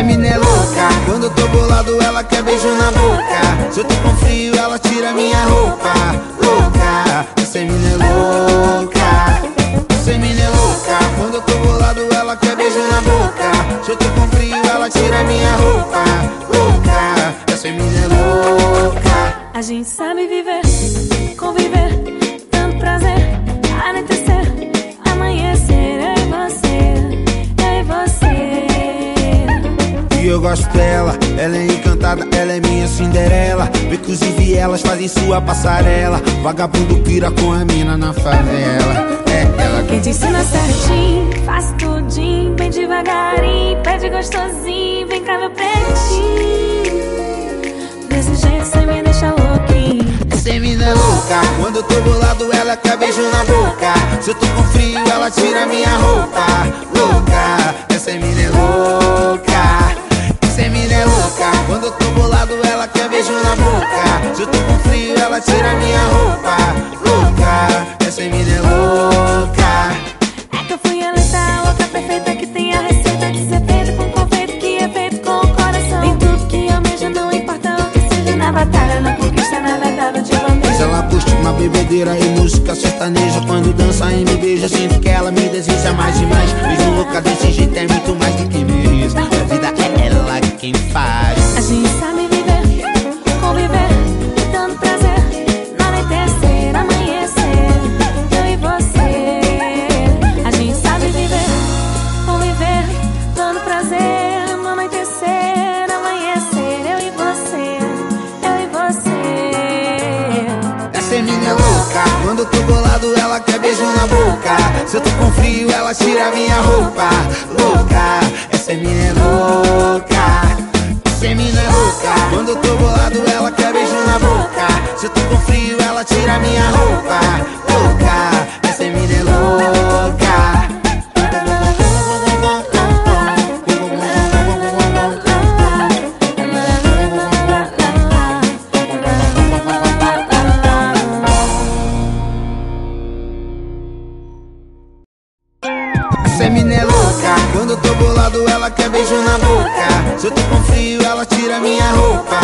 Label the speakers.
Speaker 1: mina é louca. Quando eu tô bolado ela quer beijo na boca. Se eu tô com frio ela tira minha roupa. Louca, essa mina é louca. Essa mina é louca. Quando eu tô bolado ela quer beijo na boca. Se eu tô com frio ela tira minha roupa. Louca, essa mina é louca.
Speaker 2: A gente sabe viver, E eu
Speaker 1: gosto dela, ela é encantada, ela é minha Cinderela. Inclusive elas fazem sua passarela. Vagabundo pira com a mina na favela. É ela
Speaker 2: Quem te ensina certinho, faz tudinho Bem devagarinho, pede gostosinho Vem cá meu pretinho. Desse jeito cê me deixa louquinho.
Speaker 1: Essa mina é louca. Quando eu tô bolado ela quer beijo na boca. Se eu tô com frio ela tira minha roupa. Louca, Se eu tô com frio ela tira minha roupa. Louca, essa mina é louca.
Speaker 2: É que eu fui a louca perfeita Que tem a receita de ser feito com confeito Que é feito com o coração. Tem tudo que almeja, não importa o que seja Na batalha, na conquista, na verdade eu te
Speaker 1: Mas ela curte uma bebedeira e música sertaneja. Quando dança e me beija, sinto que ela me deseja mais e mais. Mesmo louca Essa é minha louca. Quando eu tô bolado ela quer beijo na boca. Se eu tô com frio ela tira minha roupa. Louca, essa é minha louca. Essa é minha louca. Quando eu tô bolado ela quer beijo na boca. Se eu tô com frio ela tira minha roupa essa mina é louca. Quando eu tô bolado ela quer beijo na boca. Se eu tô com frio ela tira minha roupa.